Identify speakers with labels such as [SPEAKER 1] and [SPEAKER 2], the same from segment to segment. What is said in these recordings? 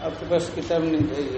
[SPEAKER 1] आपके पास किताब नहीं चाहिए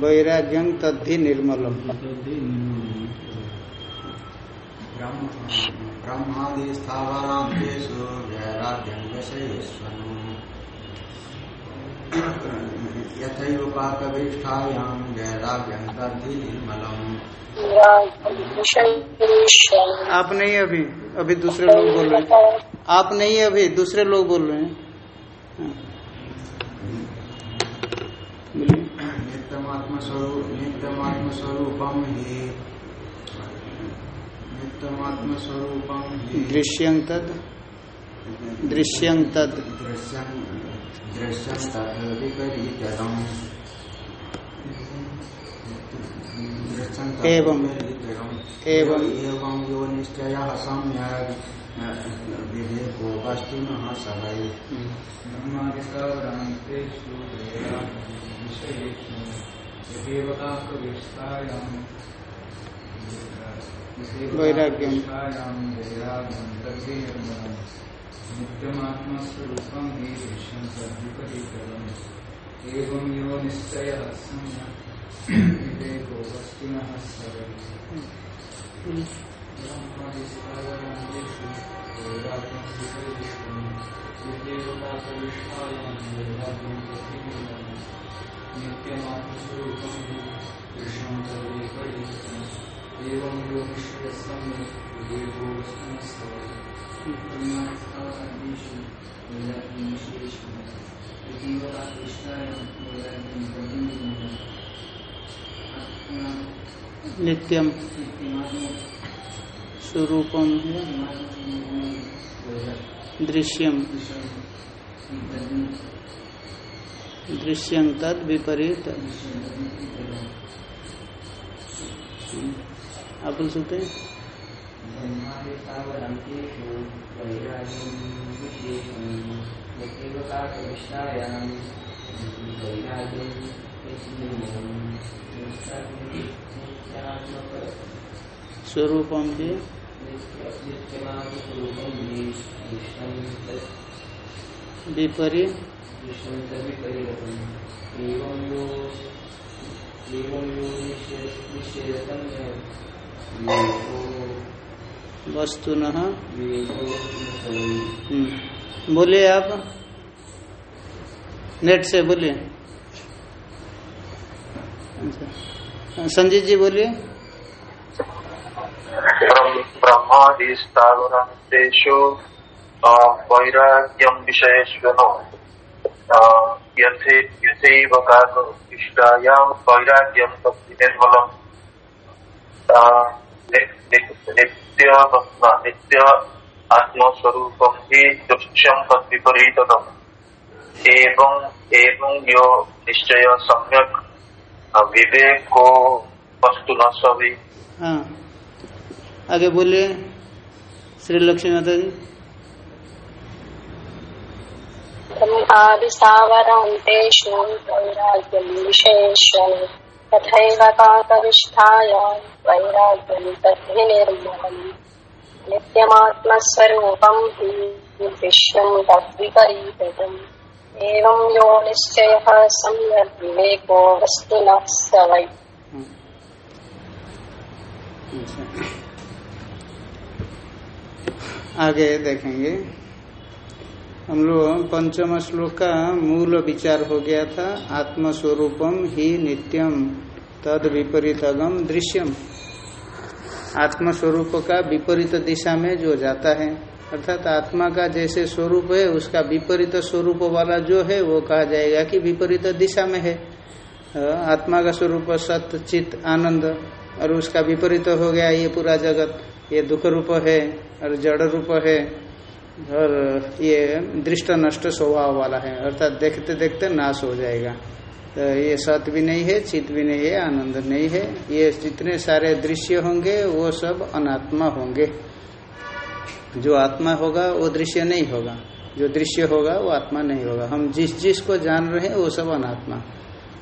[SPEAKER 1] वैराग्यं तद्धि निर्मलम।
[SPEAKER 2] वैराग्यं तद्धि
[SPEAKER 1] आप नहीं अभी अभी दूसरे लोग बोल रहे हैं। आप नहीं अभी दूसरे लोग बोल रहे हैं हाँ। बोलिए
[SPEAKER 2] नित्यमात्मस्वरूप नित्यमात्मस्वरूपम हि नित्यमात्मस्वरूपम हि
[SPEAKER 1] दृश्यं तद दृश्यं तद
[SPEAKER 2] दृश्यं दृश्यं तद् तद्
[SPEAKER 1] एवं। एवं।
[SPEAKER 2] एवं यो निश्चयः सम्यक् विवेको वस्तुनः सवै
[SPEAKER 1] वैराग्यम।
[SPEAKER 3] नित्यमात्मस्वरूपं हि दृश्यं तद्विपरीतरम् एवं यो निश्चयः सम्यक् वस्तुनः सरल एवं यो निश्चयः सम्यक्
[SPEAKER 1] नित्यम स्वरूपम दृश्यम दृश्यं तद विपरीत। आप बोल सकते हैं स्वरूपम भी। विपरीत। वस्तु हम्म। बोलिए आप। नेट से बोलिए। संजीत जी बोलिए।
[SPEAKER 4] ब्रह्मादिस्तावरांतेषु वैराग्यं विषयेष्वनो। यथे, यथैव कारणोष्टायां वैराग्यं तत् निर्मलम्। नित्य नित्य आत्मस्वरूपं हि दृश्यं तद्विपरीतम् एवं एवं यो निश्चय सम्यक्। विवेको वस्तु न
[SPEAKER 1] हाँ। आगे बोलिए श्री लक्ष्मी माता जी
[SPEAKER 5] आदिसावरान्तेषु वैराग्यं विशेषं तथैव काकविष्ठायां वैराग्यं तद्धि नित्यमात्मस्वरूपं हि विश्वं तद्विपरीतम्। एवं यो निश्चयः सम्यग् विवेको वस्तुनः स वै।
[SPEAKER 1] अच्छा। आगे देखेंगे। हम लोग, पंचम श्लोक का मूल विचार हो गया था, आत्मस्वरूपम ही नित्यम, तद विपरीतगम दृश्यम। आत्मस्वरूप का विपरीत दिशा में जो जाता है, अर्थात आत्मा का जैसे स्वरूप है, उसका विपरीत स्वरूप वाला जो है, वो कहा जाएगा कि विपरीत दिशा में है। आत्मा का स्वरूप सत्य चित, आनंद, और उसका विपरीत हो गया ये पूरा जगत। ये दुख रूप है और जड़ रूप है और ये दृष्ट नष्ट स्वभाव वाला है अर्थात देखते देखते नाश हो जाएगा। तो ये सत भी नहीं है चित भी नहीं है आनंद नहीं है ये जितने सारे दृश्य होंगे वो सब अनात्मा होंगे। जो आत्मा होगा वो दृश्य नहीं होगा। जो दृश्य होगा वो आत्मा नहीं होगा। हम जिस जिस को जान रहे हैं वो सब अनात्मा।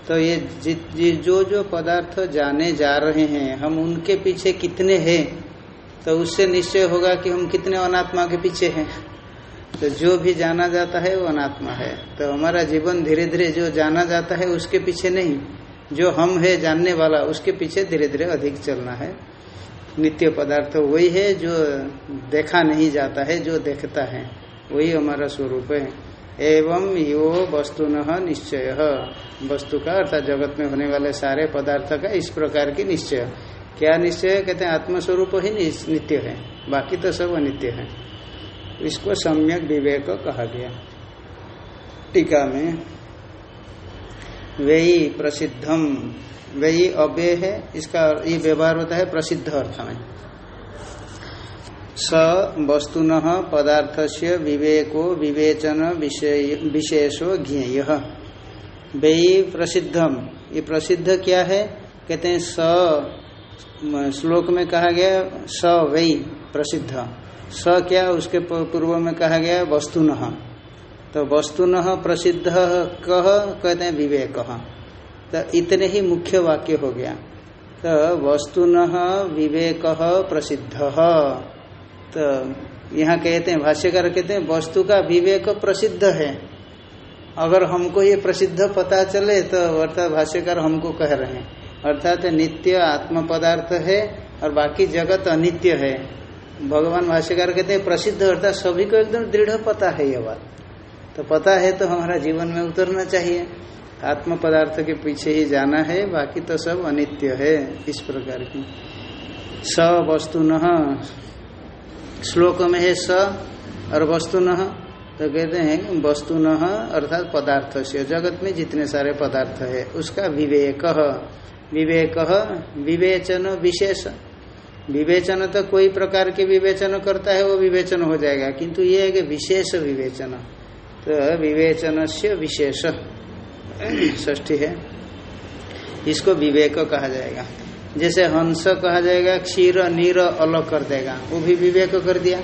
[SPEAKER 1] तो ये जि, जि, जो जो पदार्थ जाने जा रहे हैं हम उनके पीछे कितने हैं तो उससे निश्चय होगा कि हम कितने अनात्मा के पीछे हैं। तो जो भी जाना जाता है, वो अनात्मा है। तो हमारा जीवन धीरे धीरे जो जाना जाता है, उसके पीछे नहीं। जो हम है, जानने वाला, उसके पीछे धीरे धीरे अधिक चलना है। नित्य पदार्थ वही है, जो देखा नहीं जाता है, जो देखता है। वही हमारा स्वरूप है। एवं यो वस्तु न निश्चय। वस्तु का अर्थात जगत में होने वाले सारे पदार्थ का इस प्रकार की निश्चय। क्या निश्चय कहते हैं, आत्मस्वरूप ही नित्य है। बाकी तो सब अनित्य है। इसको सम्यक विवेक कहा गया। टीका में वही प्रसिद्धम वही अव्यय है। इसका ये व्यवहार होता है प्रसिद्ध अर्थ में। स वस्तुन पदार्थ से विवेको विवेचन विशेषो ज्ञेय। वही प्रसिद्धम। ये प्रसिद्ध क्या है? कहते हैं, स श्लोक में कहा गया स वही प्रसिद्ध। स क्या उसके पूर्व में कहा गया वस्तुन। तो वस्तुन, प्रसिद्ध कह कहते हैं विवेक। तो इतने ही मुख्य वाक्य हो गया। तो वस्तुन, विवेक, प्रसिद्ध। तो यहाँ कहते हैं, भाष्यकार कहते हैं, वस्तु का विवेक प्रसिद्ध है। अगर हमको ये प्रसिद्ध पता चले तो अर्थात भाष्यकार हमको कह रहे हैं। अर्थात नित्य आत्म पदार्थ है और बाकी जगत अनित्य है। भगवान भाष्यकार कहते हैं, प्रसिद्ध अर्थात सभी को एकदम दृढ़ पता है यह बात। तो पता है तो हमारा जीवन में उतरना चाहिए। आत्म पदार्थ के पीछे ही जाना है, बाकी तो सब अनित्य है इस प्रकार की। स वस्तु न, श्लोक में है स और वस्तु न तो कहते हैं वस्तु न, अर्थात पदार्थ से। जगत में जितने सारे पदार्थ है, उसका विवेक। विवेक विवेचन विशेष। विवेचन तो कोई प्रकार के विवेचन करता है, वो विवेचन हो जाएगा। किंतु ये है कि विशेष विवेचन। तो विवेचन से विशेष। ष्ठी है। इसको विवेक कहा जाएगा। जैसे हंस कहा जाएगा, क्षीर, नीर अलग कर देगा। वो भी विवेक कर दिया।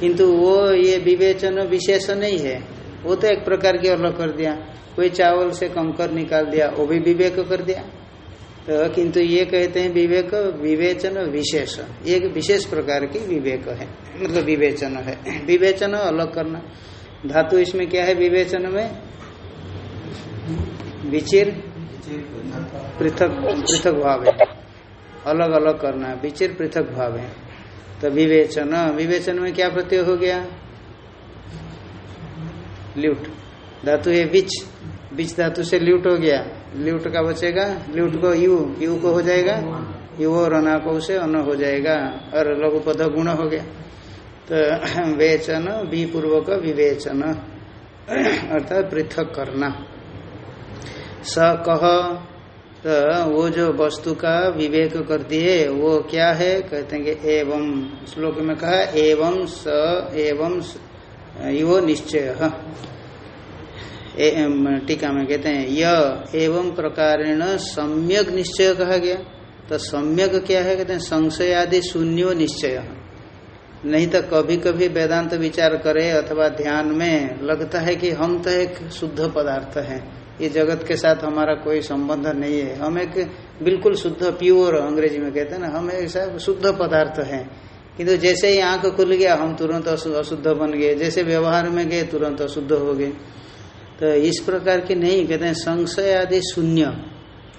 [SPEAKER 1] किंतु वो ये विवेचन विशेष नहीं है। वो तो एक प्रकार की अलग कर दिया। कोई चावल से कंकर निकाल दिया, वो भी विवेक कर दिया। किंतु ये कहते हैं विवेक, विवेचन, विशेष। एक विशेष प्रकार की विवेक है। मतलब विवेचन है। विवेचन अलग करना। धातु इसमें क्या है विवेचन में? विचिर। पृथक पृथक भाव है। अलग अलग करना। विचिर, पृथक भाव है। तो विवेचन। विवेचन में क्या प्रत्यय हो गया? ल्यूट। धातु है बिच बिच धातु से ल्यूट हो गया। ल्यूट का बचेगा, ल्यूट को यू यू को हो जाएगा, यू और अनाको से अन हो जाएगा, और लघु पद गुण हो गया। तो वेचन बी पूर्वक विवेचन, अर्थात पृथक करना। स कह तो वो जो वस्तु का विवेक करती है, वो क्या है? कहते हैं कि एवं, श्लोक में कहा, एवं स, एवं यो निश्चय। टीका में कहते हैं, य एवं प्रकारेण सम्यक निश्चय कहा गया। तो सम्यक क्या है? कहते हैं संशय आदि शून्यो निश्चय। नहीं तो कभी कभी वेदांत विचार करे अथवा ध्यान में लगता है कि हम तो एक शुद्ध पदार्थ है। ये जगत के साथ हमारा कोई संबंध नहीं है। हम एक बिल्कुल शुद्ध, प्योर अंग्रेज़ी में कहते हैं ना, हम ऐसा शुद्ध पदार्थ है। किंतु जैसे ही आँख खुल गया, हम तुरंत अशुद्ध बन गए। जैसे व्यवहार में गए, तुरंत अशुद्ध हो गए। तो इस प्रकार की नहीं, कहते हैं संशय आदि शून्य।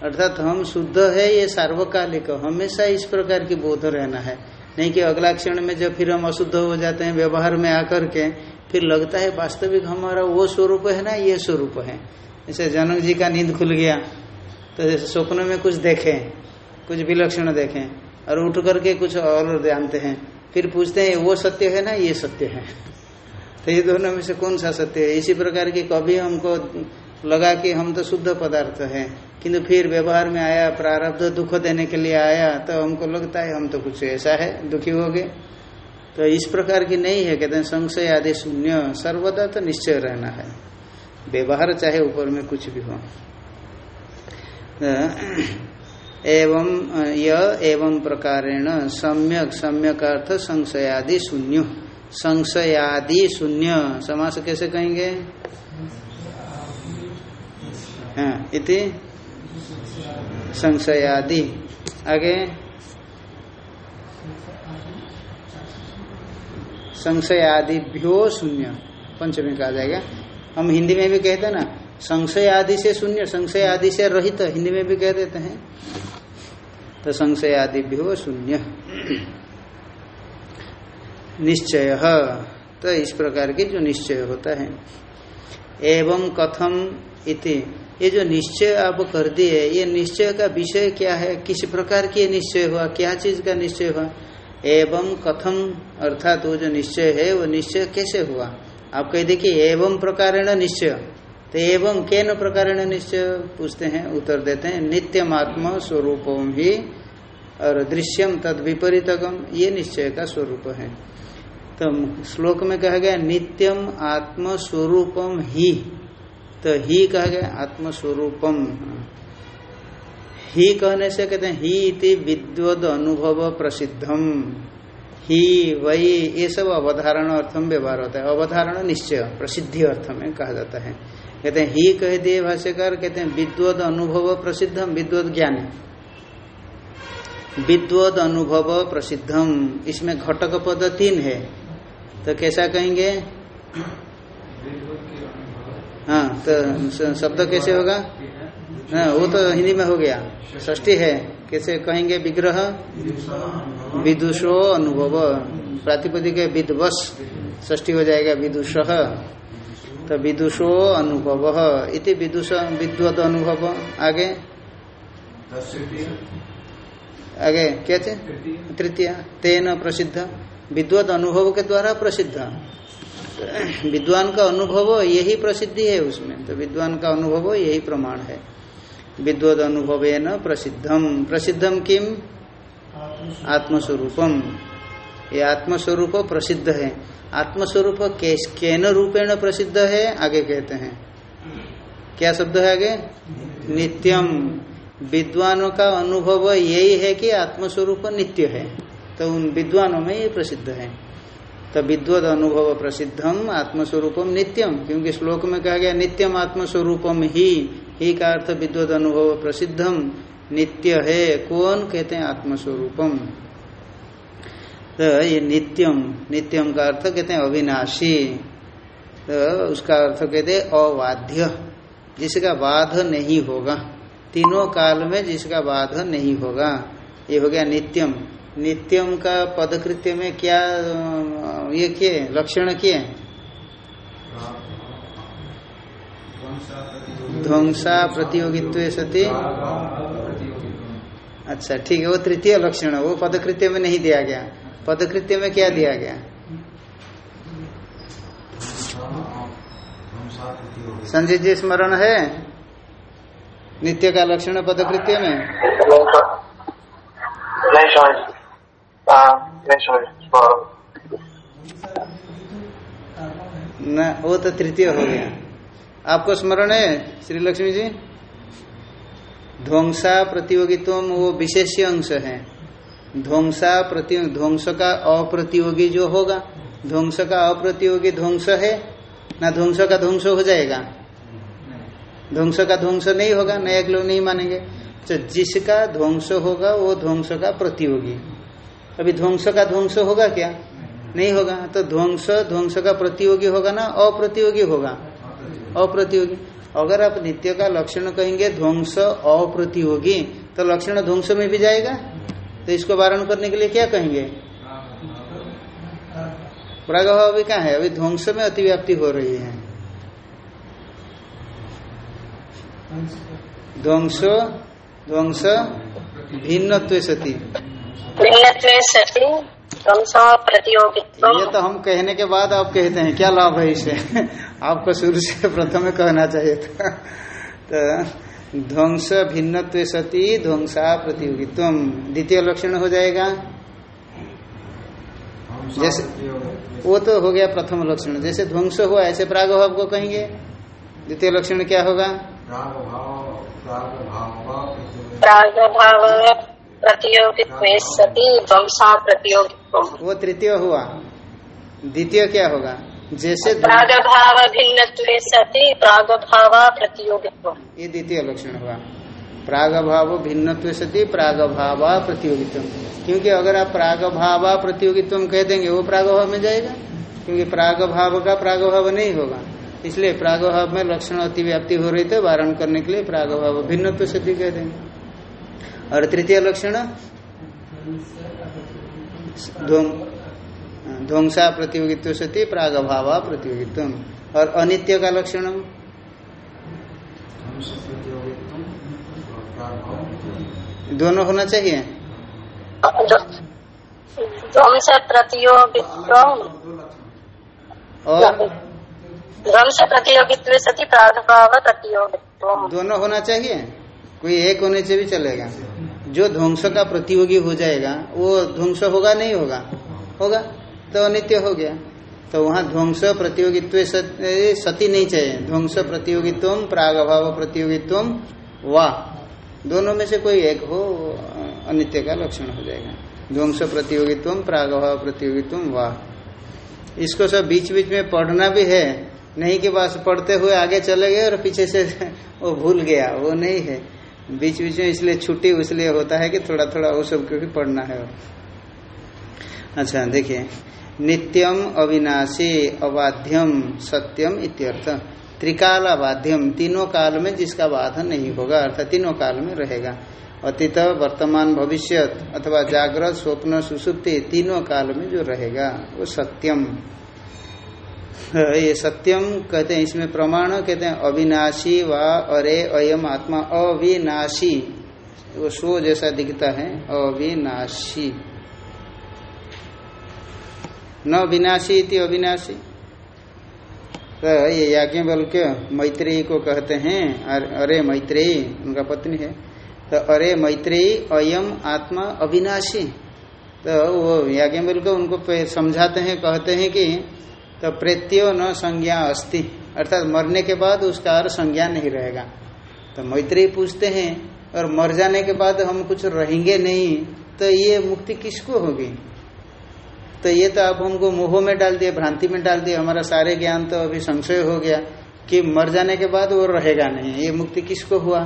[SPEAKER 1] अर्थात हम शुद्ध है, ये सार्वकालिक। हमेशा इस प्रकार की बोध रहना है। नहीं कि अगला क्षण में जब फिर हम अशुद्ध हो जाते हैं, व्यवहार में आकर के, फिर लगता है वास्तविक हमारा वो स्वरूप है ना, ये स्वरूप है। जैसे जनक जी का नींद खुल गया तो जैसे स्वप्न में कुछ देखें, कुछ विलक्षण देखें, और उठ करके कुछ और जानते हैं, फिर पूछते हैं वो सत्य है ना, ये सत्य है? तो ये दोनों में से कौन सा सत्य है? इसी प्रकार की कभी हमको लगा कि हम तो शुद्ध पदार्थ है, किंतु फिर व्यवहार में आया, प्रारब्ध दुख देने के लिए आया तो हमको लगता है हम तो कुछ ऐसा है, दुखी हो गए। तो इस प्रकार की नहीं है, कहते हैं संशय आदि शून्य, सर्वदा तो निश्चय रहना है। व्यवहार चाहे ऊपर में कुछ भी हो। एवं, य एवं प्रकारेण, सम्यक सम्यक अर्थ संशयादि शून्य। संशयादि शून्य। समास कैसे कहेंगे? हाँ इति संशयादि। आगे। संशयादिभ्यो शून्य। पंचमी कहा जाएगा। हम हिंदी में भी कहते हैं ना संशय आदि से शून्य संशय आदि से रहित, हिंदी में भी कह देते हैं। तो संशय आदि भी हो शून्य। निश्चय। तो इस प्रकार की जो निश्चय होता है। एवं कथम इति। ये जो निश्चय आप कर दिए, ये निश्चय का विषय क्या है? किस प्रकार की निश्चय हुआ? क्या चीज़ का निश्चय हुआ? एवं कथम, अर्थात वो जो निश्चय है, वो निश्चय कैसे हुआ? आप कह देखिए, एवं प्रकारेण निश्चय। तो एवं के न प्रकारेण निश्चय? पूछते हैं, उत्तर देते हैं नित्यम आत्म स्वरूपम ही और दृश्यम तद विपरीतगम ये निश्चय का स्वरूप है। तो श्लोक में कहा गया, नित्यम आत्म स्वरूपम ही। तो ही कहा गया आत्म स्वरूपम ही कहने से कहते हैं, ही इति विद्वद अनुभव प्रसिद्धम। ही, वही, ये सब अवधारण अर्थ में व्यवहार होता है। अवधारण निश्चय, प्रसिद्धि अर्थ में कहा जाता है। कहते हैं, ही कह दिए भाष्यकार, कहते हैं, विद्वद अनुभव प्रसिद्धम, विद्वद ज्ञान। विद्वद अनुभव प्रसिद्धम। इसमें घटक पद तीन है। तो कैसा कहेंगे? हाँ तो शब्द कैसे होगा? हाँ वो तो हिंदी में हो गया। ष्टी है। कैसे कहेंगे? विग्रह? विदुषो अनुभव। प्रातिपदिक विदवश ष्टी हो जाएगा विदुष। तो विदुषो अनुभव। इति विदुष विद्वत अनुभव। आगे? आगे, क्या थे तृतीय। तेन प्रसिद्ध। विद्वत अनुभव के द्वारा प्रसिद्ध। विद्वान का अनुभव यही प्रसिद्धि है उसमें। तो विद्वान का अनुभव यही प्रमाण है। विद्वद अनुभव न प्रसिद्धम प्रसिद्धम किम? आत्मस्वरूपम। ये आत्मस्वरूप प्रसिद्ध है। आत्मस्वरूप केन रूपेण प्रसिद्ध है? आगे कहते हैं। क्या शब्द है आगे? नित्यम। विद्वानों का अनुभव यही है कि आत्मस्वरूप नित्य है। तो उन विद्वानों में ये प्रसिद्ध है। तो विद्वद अनुभव प्रसिद्धम आत्मस्वरूपम नित्यम क्योंकि श्लोक में कहा गया नित्यम आत्मस्वरूपम ही ही का अर्थ विद्वद अनुभव प्रसिद्धम नित्य है, कौन कहते हैं आत्मस्वरूपम तो ये नित्यम नित्यम का अर्थ कहते हैं अविनाशी तो उसका अर्थ कहते हैं अवाध्य, जिसका बाध नहीं होगा। तीनों काल में जिसका बाध नहीं होगा, ये हो गया नित्यम नित्यम का पदकृत्य में क्या ये किए, लक्षण किए? ध्वंसा प्रतियोगित्व सती। अच्छा ठीक है, वो तृतीय लक्षण, वो पदकृत्य में नहीं दिया गया। पदकृत्य में क्या दिया गया? संजय जी, स्मरण है? नित्य का लक्षण पदकृत्य में?
[SPEAKER 4] नहीं
[SPEAKER 1] न वो तो तृतीय हो गया। आपको स्मरण है, श्री लक्ष्मी जी? ध्वंसा प्रतियोगित्व वो विशेष अंश है। ध्वंसा प्रति ध्वंस का अप्रतियोगी जो होगा, ध्वंस का अप्रतियोगी ध्वंस है, ना ध्वंस का ध्वंस हो जाएगा? ध्वंस का ध्वंस नहीं होगा नया लोग नहीं मानेंगे। तो जिसका ध्वंस होगा, वो ध्वंस का प्रतियोगी। अभी ध्वंस का ध्वंस होगा क्या? नहीं होगा। तो ध्वंस ध्वंस का प्रतियोगी होगा ना? अप्रतियोगी होगा। अप्रतियोगी। अगर आप नित्य का लक्षण कहेंगे, ध्वंस अप्रतियोगी तो लक्षण ध्वंस में भी जाएगा? तो इसको वारण करने के लिए क्या कहेंगे? प्रागभाव अभी कहाँ है? अभी ध्वंस में अतिव्याप्ति हो रही है। ध्वंसो, ध्वंस भिन्नत्व सती।
[SPEAKER 5] भिन्नत्वे सति ध्वंस प्रतियोगित्व
[SPEAKER 1] ये तो हम कहने के बाद आप कहते हैं क्या लाभ है इसे? आपको शुरू से प्रथम में कहना चाहिए था। तो ध्वंस भिन्न सती ध्वंसा प्रतियोगित्व द्वितीय लक्षण हो जाएगा। जैसे वो तो हो गया प्रथम लक्षण। जैसे ध्वंस हुआ ऐसे प्रागभाव को कहेंगे। द्वितीय लक्षण क्या होगा?
[SPEAKER 2] प्राग भाव
[SPEAKER 5] प्रतियोगित्व सति प्रतियोगित्व
[SPEAKER 1] वो तृतीय हुआ। द्वितीय क्या होगा? जैसे ध्वं-
[SPEAKER 5] प्राग भाव भिन्नत्वे सति प्राग भाव प्रतियोगित्व
[SPEAKER 1] ये द्वितीय लक्षण हुआ प्राग भाव भिन्नत्व सती प्राग भाव प्रतियोगित्व क्योंकि अगर आप प्राग भाव प्रतियोगित्व कह देंगे वो प्राग भाव में जाएगा। क्योंकि प्राग भाव का प्राग भाव नहीं होगा। इसलिए प्राग भाव में लक्षण अतिव्याप्ति हो रही तो वारण करने के लिए प्राग भाव भिन्नत्व सती कह देंगे। और तृतीय लक्षण? ध्वं- ध्वंसा प्रतियोगित्व सती प्राग भाव प्रतियोगित्व। और अनित्य का लक्षण दोनों होना चाहिए। और?
[SPEAKER 5] प्रतियोगित्व सति प्राग भाव प्रतियोगित्व।
[SPEAKER 1] दोनों होना चाहिए? कोई एक होने से भी चलेगा। जो ध्वंस का प्रतियोगी हो जाएगा, वो ध्वंस होगा, नहीं होगा? होगा। तो अनित्य हो गया। तो वहाँ ध्वंस प्रतियोगित्व सती नहीं चाहिए। ध्वंस प्रतियोगित्व प्राग भाव प्रतियोगित्व वाह दोनों में से कोई एक हो, अनित्य का लक्षण हो जाएगा। ध्वंस प्रतियोगित्व प्राग भाव प्रतियोगित्व वाह इसको सब बीच बीच में पढ़ना भी है। नहीं कि बस पढ़ते हुए आगे चले गए और पीछे से वो भूल गया। वो नहीं है। बीच बीच में इसलिए छुट्टी इसलिए होता है कि थोड़ा थोड़ा वो सबको भी पढ़ना है। अच्छा देखिए। नित्यम अविनाशी अबाध्यम सत्यम इत्यर्थ। त्रिकाल अबाध्यम तीनों काल में जिसका बाधन नहीं होगा, अर्थात तीनों काल में रहेगा। अतीत, वर्तमान, भविष्य अथवा जागृत, स्वप्न, सुसुप्ति, तीनों काल में जो रहेगा, वो सत्यम। ये सत्यम कहते हैं, इसमें प्रमाण कहते हैं, अविनाशी व अरे अयम आत्मा। अविनाशी, वो सो जैसा दिखता है, अविनाशी। न विनाशी इति अविनाशी। तो ये याज्ञवल्क्य मैत्रेयी को कहते हैं, अरे मैत्रेयी उनका पत्नी है। तो अरे मैत्रेयी अयम आत्मा, अविनाशी। तो वो याज्ञवल्क्य उनको समझाते हैं, कहते हैं कि तो प्रेत्यो न संज्ञा अस्ति। अर्थात मरने के बाद उसका और संज्ञा नहीं रहेगा। तो मैत्री पूछते हैं, और मर जाने के बाद हम कुछ रहेंगे नहीं तो ये मुक्ति किसको होगी? तो ये तो आप हमको मोह में डाल दिए, भ्रांति में डाल दिए, हमारा सारे ज्ञान तो अभी संशय हो गया कि मर जाने के बाद वो रहेगा नहीं। ये मुक्ति किसको हुआ?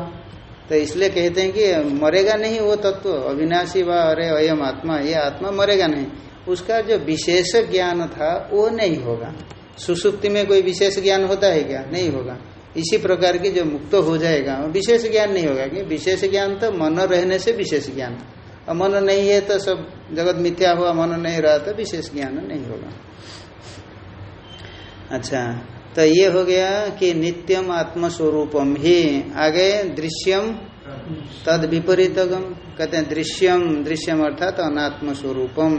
[SPEAKER 1] तो इसलिए कहते हैं कि मरेगा नहीं वो तत्व, अविनाशी व अरे अयम आत्मा, ये आत्मा मरेगा नहीं। उसका जो विशेष ज्ञान था, वो नहीं होगा। सुसुप्ति में कोई विशेष ज्ञान होता है क्या? नहीं होगा। इसी प्रकार की जो मुक्त हो जाएगा विशेष ज्ञान नहीं होगा कि विशेष ज्ञान तो मन रहने से विशेष ज्ञान। और मन नहीं है तो सब जगत मिथ्या हुआ, मन नहीं रहा तो विशेष ज्ञान नहीं होगा। अच्छा तो ये हो गया कि नित्यम आत्मस्वरूपम ही, आगे दृश्यम तद विपरीतगम कहते हैं दृश्यम दृश्यम अर्थात अनात्म स्वरूपम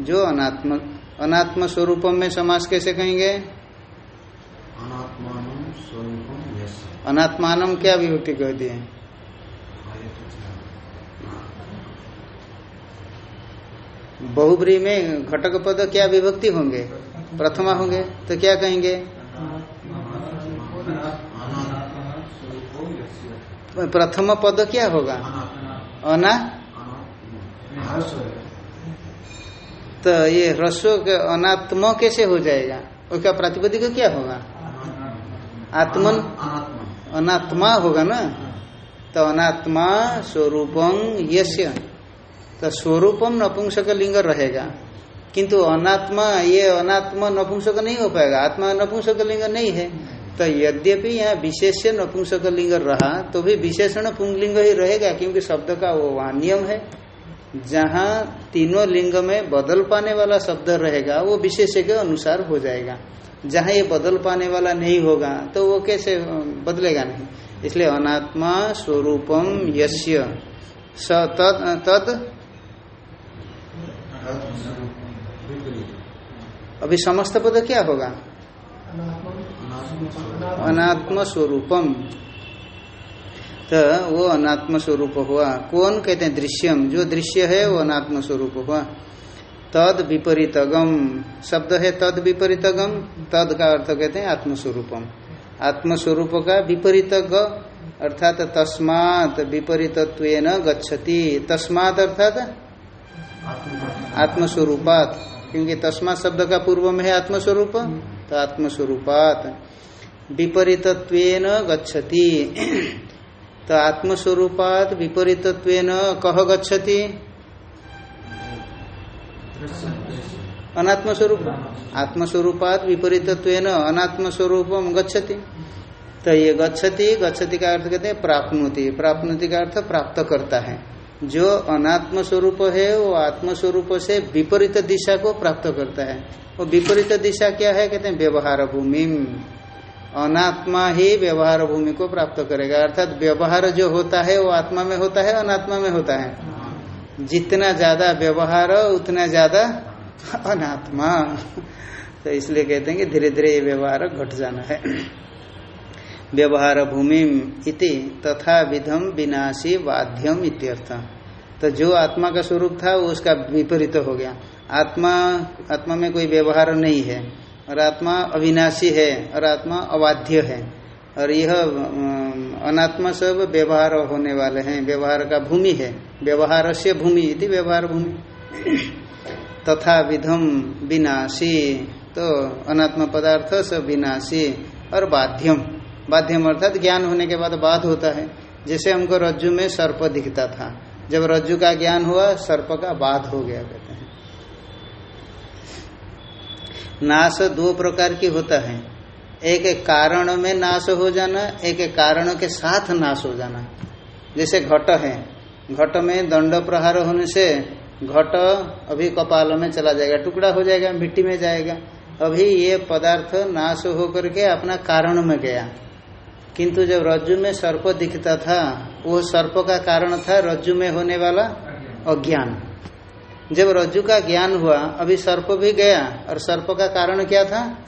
[SPEAKER 1] जो अनात्म अनात्म स्वरूपम में समास कैसे कहेंगे?
[SPEAKER 2] अनात्मान स्वरूपम यश
[SPEAKER 1] अनात्मानम क्या विभक्ति कह दिए? बहुब्री में घटक पद क्या विभक्ति होंगे? प्रथमा होंगे तो क्या कहेंगे? प्रथम पद क्या होगा? अना तो ये ह्रस्व अनात्म कैसे हो जाएगा? उसका प्रातिपदिक क्या होगा? आत्मन? अनात्मा होगा ना? तो अनात्मा स्वरूपम यस्य। तो स्वरूपम नपुंसक लिंग रहेगा। किंतु अनात्मा, ये अनात्मा नपुंसक नहीं हो पाएगा। आत्मा नपुंसक लिंग नहीं है। तो यद्यपि यहाँ विशेष नपुंसक लिंग रहा तो भी विशेषण पुंगलिंग ही रहेगा, क्योंकि शब्द का वो वहाँ नियम है। जहाँ तीनों लिंग में बदल पाने वाला शब्द रहेगा वो विशेष के अनुसार हो जाएगा। जहाँ ये बदल पाने वाला नहीं होगा तो वो कैसे बदलेगा नहीं। इसलिए अनात्मा स्वरूपम यस्य। स तद तद। अभी समस्त पद क्या होगा? अनात्म स्वरूपम। तो वो अनात्म स्वरूप हुआ। कौन कहते हैं दृश्यम? जो दृश्य है, वो अनात्म स्वरूप हुआ। तद विपरीतगम। शब्द है तद विपरीतगम। तद का अर्थ कहते हैं आत्मस्वरूपम। आत्मस्वरूप का विपरीत अर्थात तस्मात विपरीतत्व गच्छति। तस्मात अर्थात आत्मस्वरूपात। क्योंकि तस्मात शब्द का पूर्व में है आत्मस्वरूप तो आत्मस्वरूपात। विपरीतत्व गच्छति। तो आत्मस्वरूपात विपरीतत्व कह गच्छति? अनात्म स्वरूप आत्मस्वरूपात विपरीतत्व अनात्म स्वरूप गच्छति। तो ये गच्छति गच्छति का अर्थ कहते हैं प्राप्नुति। प्राप्नुति का अर्थ प्राप्त करता है। जो अनात्म स्वरूप है, वो आत्म स्वरूप से विपरीत दिशा को प्राप्त करता है। वो विपरीत दिशा क्या है? कहते हैं व्यवहार भूमि। अनात्मा ही व्यवहार भूमि को प्राप्त करेगा। अर्थात व्यवहार जो होता है, वो आत्मा में होता है, अनात्मा में होता है। जितना ज़्यादा व्यवहार, उतना ज़्यादा अनात्मा। तो इसलिए कहते हैं कि धीरे धीरे ये व्यवहार घट जाना है। व्यवहार भूमि इति तथा विधम विनाशी बाध्यम इत्यर्थ। तो जो आत्मा का स्वरूप था, वो उसका विपरीत हो गया। आत्मा आत्मा में कोई व्यवहार नहीं है। और आत्मा अविनाशी है, और आत्मा अबाध्य है। और यह अनात्मा सब व्यवहार होने वाले हैं। व्यवहार का भूमि है। व्यवहार से भूमि इति व्यवहार भूमि। तथा विधम विनाशी तो अनात्म पदार्थ सब विनाशी और बाध्यम। बाध्यम अर्थात ज्ञान होने के बाद बाध होता है। जैसे हमको रज्जु में सर्प दिखता था। जब रज्जु का ज्ञान हुआ, सर्प का बाध हो गया कहते हैं नाश दो प्रकार की होता है। एक एक कारण में नाश हो जाना, एक एक कारण के साथ नाश हो जाना। जैसे घट है, घट में दंड प्रहार होने से घट अभी कपाल में चला जाएगा, टुकड़ा हो जाएगा, मिट्टी में जाएगा। अभी ये पदार्थ नाश होकर के अपना कारण में गया। किंतु जब रज्जु में सर्प दिखता था, वो सर्प का कारण था रज्जु में होने वाला अज्ञान। जब रज्जु का ज्ञान हुआ अभी सर्प भी गया और सर्प का कारण क्या था?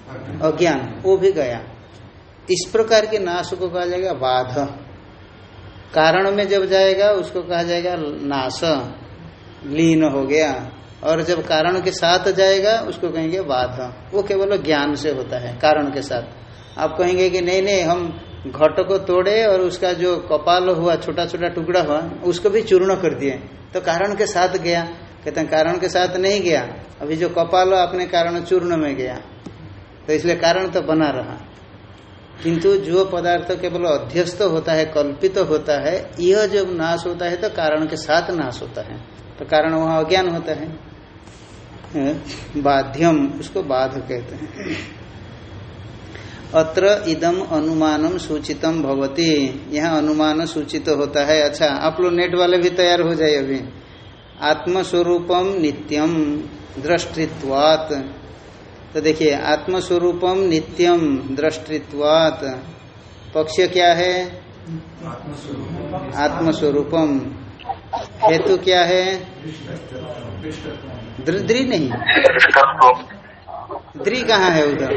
[SPEAKER 1] अज्ञान। वो भी गया। इस प्रकार के नाश को कहा जाएगा बाध। कारण में जब जाएगा उसको कहा जाएगा नाश। लीन हो गया। और जब कारण के साथ जाएगा उसको कहेंगे बाध। वो केवल ज्ञान से होता है कारण के साथ। आप कहेंगे कि नहीं नहीं हम घट को तोड़े और उसका जो कपाल हुआ छोटा छोटा टुकड़ा हुआ उसको भी चूर्ण कर दिए। तो कारण के साथ गया। कहते हैं, कारण के साथ नहीं गया। अभी जो कपाल अपने कारण चूर्ण में गया। तो इसलिए कारण तो बना रहा। किंतु जो पदार्थ केवल अध्यस्त होता है, कल्पित तो होता है यह जब नाश होता है तो कारण के साथ नाश होता है। तो कारण वहाँ अज्ञान होता है। बाध्यम, उसको बाध कहते हैं। अत्र इदम अनुमानम सूचितम भवती। यहाँ अनुमान सूचित होता है। अच्छा आप लोग नेट वाले भी तैयार हो जाए अभी। आत्मस्वरूपम नित्यम दृष्टित्वात। तो देखिए, आत्मस्वरूपम नित्यम दृष्टित्वात। पक्ष क्या है? आत्मस्वरूपम। हेतु क्या है? द्रि नहीं। द्रि कहाँ है उधर?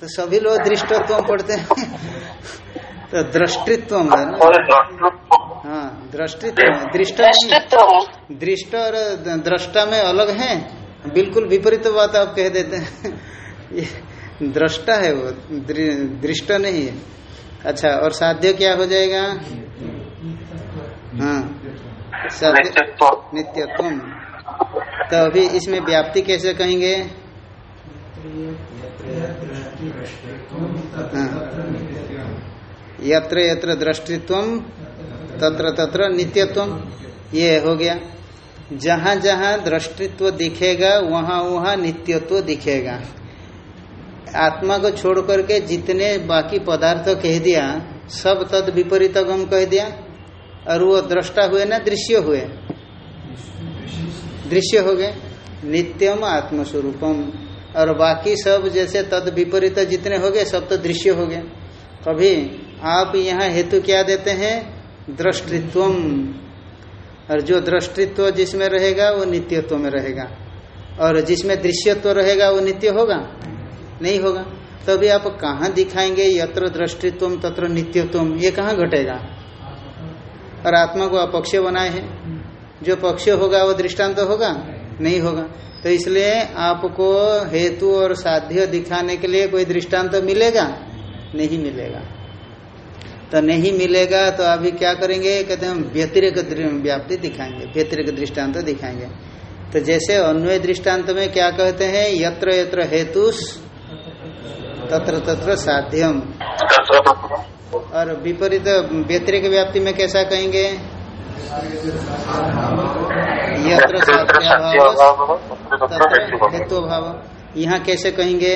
[SPEAKER 1] तो सभी लोग दृष्टत्व पढ़ते हैं। तो दृष्टित्व
[SPEAKER 4] दृष्टत्व
[SPEAKER 1] दृष्टित्व दृष्ट दृष्ट और दृष्टा में अलग है। बिल्कुल विपरीत बात आप कह देते हैं। ये दृष्टा है वो दृष्ट नहीं है। अच्छा और साध्य क्या हो जाएगा? हाँ।
[SPEAKER 4] नित्यत्व।
[SPEAKER 1] तो अभी इसमें व्याप्ति कैसे कहेंगे? हाँ। यत्र यत्र दृष्टित्व। तत्र तत्र नित्यत्व ये हो गया। जहाँ जहाँ दृष्टित्व दिखेगा, वहाँ वहाँ नित्यत्व दिखेगा। आत्मा को छोड़ करके जितने बाकी पदार्थ कह दिया, सब तद विपरीत गम कह दिया, और वो दृष्टा हुए ना दृश्य हुए? दृश्य हो गए। नित्यम आत्मस्वरूपम। और बाकी सब जैसे तद विपरीत जितने हो गए, सब तो दृश्य हो गए। कभी आप यहाँ हेतु क्या देते हैं? दृष्टित्वम। और जो दृष्टित्व जिसमें रहेगा, वो नित्यत्व में रहेगा। और जिसमें दृश्यत्व रहेगा, वो नित्य होगा? नहीं होगा। तो अभी आप कहाँ दिखाएँगे, यत्र दृष्टित्व तत्र नित्यत्व ये कहाँ घटेगा? और आत्मा को आप पक्ष बनाए हैं। जो पक्ष होगा, वो दृष्टांत तो होगा? नहीं होगा। तो इसलिए आपको हेतु और साध्य दिखाने के लिए कोई दृष्टांत तो मिलेगा? नहीं मिलेगा। तो नहीं मिलेगा तो अभी क्या करेंगे? कहते हैं हम व्यतिरिक व्याप्ति दिखाएँगे, व्यतिरिक दृष्टांत दिखाएँगे। तो जैसे अन्वय दृष्टांत में क्या कहते हैं, यत्र यत्र हेतुस, तत्र तत्र साध्यम। और विपरीत व्यतिरिक व्याप्ति में कैसा कहेंगे? यत्र हेतु भाव यहाँ कैसे कहेंगे?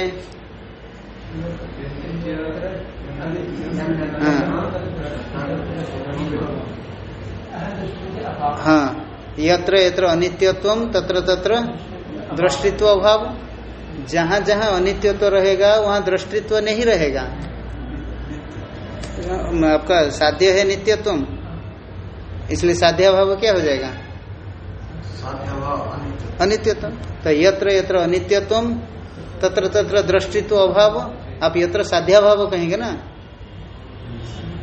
[SPEAKER 1] हाँ। हाँ यत्र यत्र अनित्यत्व तत्र तत्र दृष्टित्व अभाव जहाँ जहाँ अनित्यत्व रहेगा वहाँ दृष्टित्व नहीं रहेगा। आपका साध्य है नित्यत्व। इसलिए साध्य भाव क्या हो जाएगा? अनित्यत्व। तो यत्र यत्र अनित्यत्व तत्र तत्र दृष्टित्व अभाव आप यत्र साध्याभाव कहेंगे ना?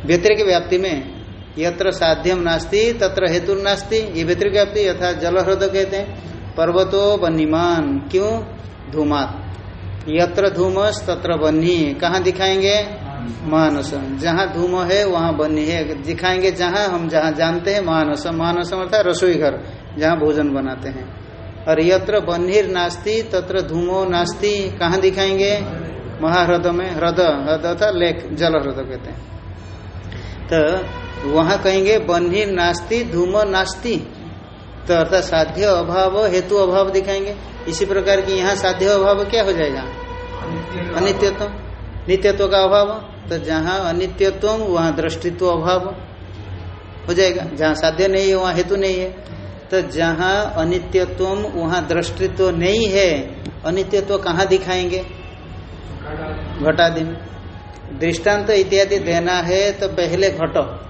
[SPEAKER 1] व्यतिरिक व्याप्ति में यत्र साध्यम नास्ति तत्र हेतु नास्ति ये व्यतिरिक व्याप्ति यथा जल हृदय कहते हैं। पर्वतो बन्नीमान क्यों? धूमात। यत्र धूमस तत्र बन्ही कहाँ दिखाएँगे? मानस जहाँ धूम है वहाँ बन्ही है। दिखाएँगे जहाँ हम जहाँ जानते हैं मानस मानस अर्थात रसोई घर जहाँ भोजन बनाते हैं। और यत्र बन्हीर नास्ति तत्र धूमो नास्ति कहाँ दिखाएँगे? महाह्रद में। ह्रद ह्रद था लेक जल ह्रद कहते हैं। तो वहाँ कहेंगे बन्हीर नास्ति धूम नास्ति। तो अर्थात साध्य अभाव हेतु अभाव दिखाएँगे। इसी प्रकार की यहाँ साध्य अभाव क्या हो जाएगा? अनित्यत्व। नित्यत्व का अभाव। तो जहाँ अनित्यत्व वहाँ दृष्टित्व अभाव हो जाएगा। जहाँ साध्य नहीं है वहाँ हेतु नहीं है। तो जहाँ अनित्यत्व वहाँ दृष्टित्व नहीं है अनित्यत्व कहाँ दिखाएँगे? घटादि में। दृष्टांत इत्यादि देना है तो पहले घटो।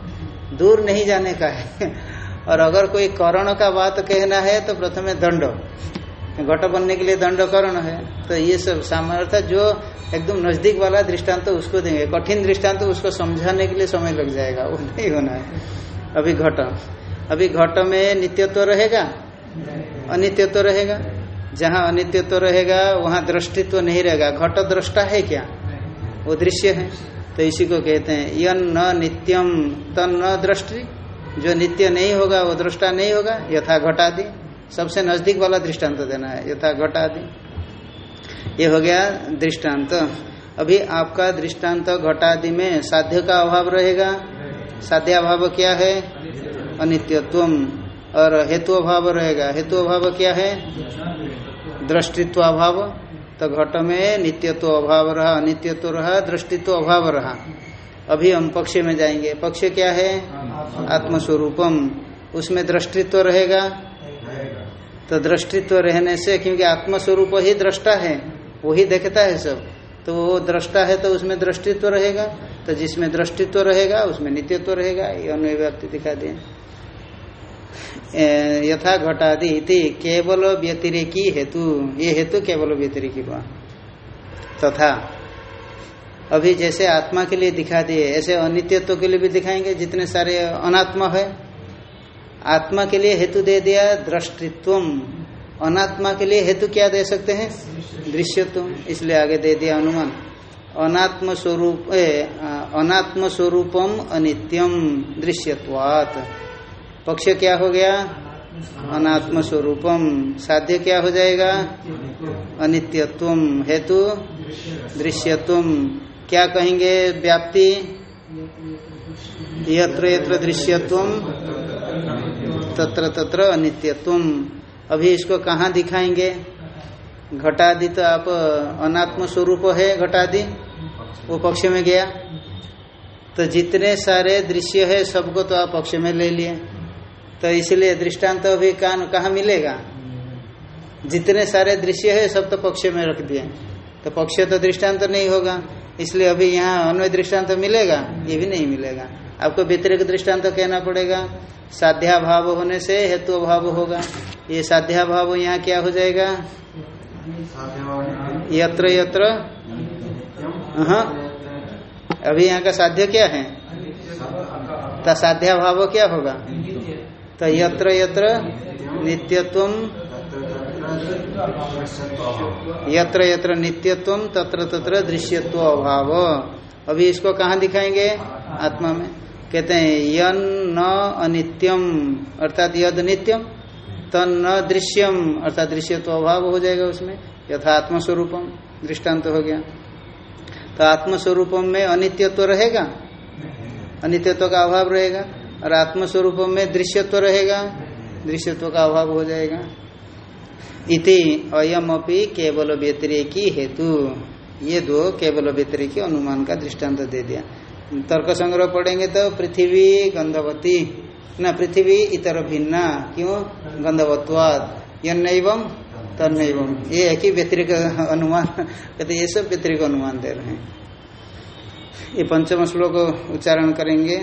[SPEAKER 1] दूर नहीं जाने का है। और अगर कोई करण का बात कहना है तो प्रथम दंड। घट बनने के लिए दंड करण है। तो ये सब सामर्थ्य जो एकदम नज़दीक वाला दृष्टांत तो उसको देंगे। कठिन दृष्टांत तो उसको समझाने के लिए समय लग जाएगा। वो नहीं होना है। अभी घट। अभी घट में नित्यत्व रहेगा? अनित्यत्व रहेगा। जहाँ अनित्यत्व रहेगा, वहाँ दृष्टित्व नहीं रहेगा। घट दृष्टा है क्या? वो दृश्य है। तो इसी को कहते हैं, यन न नित्यम तन न दृष्टि। जो नित्य नहीं होगा, वो दृष्टा नहीं होगा, यथा घटादि। सबसे नज़दीक वाला दृष्टांत तो देना है, यथा घटादि। ये हो गया दृष्टांत। तो। अभी आपका दृष्टांत तो घटादि में साध्य का अभाव रहेगा। साध्याभाव क्या है? अनित्यत्व और हेतु अभाव रहेगा। हेतु अभाव क्या है? दृष्टित्व अभाव। तो घट में नित्यत्व अभाव रहा, अनित्यत्व रहा, दृष्टित्व अभाव रहा। अभी हम पक्ष में जाएँगे। पक्ष क्या है? आत्मस्वरूपम। उसमें दृष्टित्व रहेगा? तो दृष्टित्व रहने से, क्योंकि आत्मस्वरूप ही दृष्टा है, वही देखता है सब। तो वो दृष्टा है तो उसमें दृष्टित्व रहेगा। तो जिसमें दृष्टित्व रहेगा, उसमें नित्यत्व रहेगा। ये अन्य व्यक्ति दिखा दिए। यथा घटादि इति केवल व्यतिरेकी हेतु। ये हेतु केवल व्यतिरेकी हुआ। तथा अभी जैसे आत्मा के लिए दिखा दिए, ऐसे अनित्यत्व के लिए भी दिखाएँगे, जितने सारे अनात्मा है। आत्मा के लिए हेतु दे दिया दृष्टित्व अनात्मा के लिए हेतु क्या दे सकते हैं? दृश्यत्व। इसलिए आगे दे दिया अनुमान। अनात्म स्वरूप अनात्म स्वरूपम अनित्यम दृश्यत्वात। पक्ष क्या हो गया? अनात्म स्वरूपम साध्य क्या हो जाएगा? अनित्यत्व हेतु? दृश्यत्व क्या कहेंगे व्याप्ति? यत्र यत्र दृश्यत्व तत्र तत्र अनित्यत्व अभी इसको कहाँ दिखाएँगे? घटादि तो आप अनात्म स्वरूप है घटादि? वो पक्ष में गया। तो जितने सारे दृश्य है, सबको तो आप पक्ष में ले लिए। तो इसलिए दृष्टांत तो अभी कहाँ कहाँ मिलेगा? जितने सारे दृश्य है, सब तो पक्ष में रख दिए। तो पक्ष तो दृष्टांत तो नहीं होगा। इसलिए अभी यहाँ अन्वय दृष्टांत तो मिलेगा, ये भी नहीं मिलेगा। आपको व्यतिरिक दृष्टांत तो कहना पड़ेगा। साध्या भाव होने से हेतु भाव होगा। ये साध्या भाव यहाँ क्या हो जाएगा? यत्र यत्र। अभी यहाँ का साध्य क्या है? तो साध्याभाव क्या होगा? तो यत्र यत्र नित्यत्व यत्र यत्र नित्यत्व तत्र तत्र दृश्यत्व अभाव। अभी इसको कहाँ दिखाएँगे? आत्मा में। कहते हैं, यन न अनित्यम अर्थात यद नित्यम तन न दृश्यम अर्थात दृश्यत्व अभाव हो जाएगा उसमें। यथा आत्मस्वरूपम दृष्टांत हो गया। तो आत्मस्वरूपम में अनित्यत्व रहेगा? अनित्यत्व का अभाव रहेगा। और आत्मस्वरूप में दृश्यत्व रहेगा, दृश्यत्व का अभाव हो जाएगा। इति अयम अपनी केवल व्यतिरेकी हेतु। ये दो केवल व्यतिरेकी अनुमान का दृष्टांत दे दिया। तर्क संग्रह पढ़ेंगे तो पृथ्वी, गंधवती, न पृथ्वी इतर भिन्ना, क्यों? गंधवत्वाद यम तन्नैवम ये है कि व्यतिरिक अनुमान, कहते ये सब व्यतिरिक अनुमान दे रहे हैं। ये पंचम श्लोक उच्चारण करेंगे।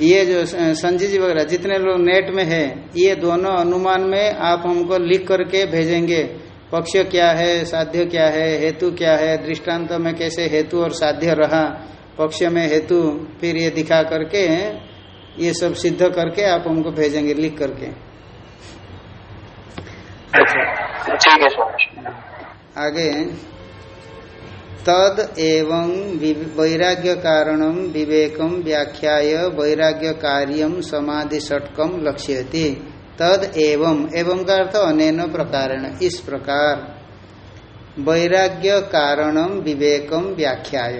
[SPEAKER 3] ये
[SPEAKER 1] जो संजय जी वगैरह, जितने लोग नेट में है, ये दोनों अनुमान में आप हमको लिख करके भेजेंगे। पक्ष क्या है, साध्य क्या है, हेतु क्या है, दृष्टांत में कैसे हेतु और साध्य रहा, पक्ष में हेतु, फिर ये दिखा करके ये सब सिद्ध करके आप हमको भेजेंगे लिख करके।
[SPEAKER 4] ठीक है स्वामी
[SPEAKER 1] आगे। तद एवं वैराग्य कारणम विवेकम व्याख्याय वैराग्य कार्यम समाधि षटकम लक्ष्यति। तद एवं एवं का अर्थ अनेन प्रकार इस प्रकार। वैराग्य कारणम विवेकम व्याख्याय।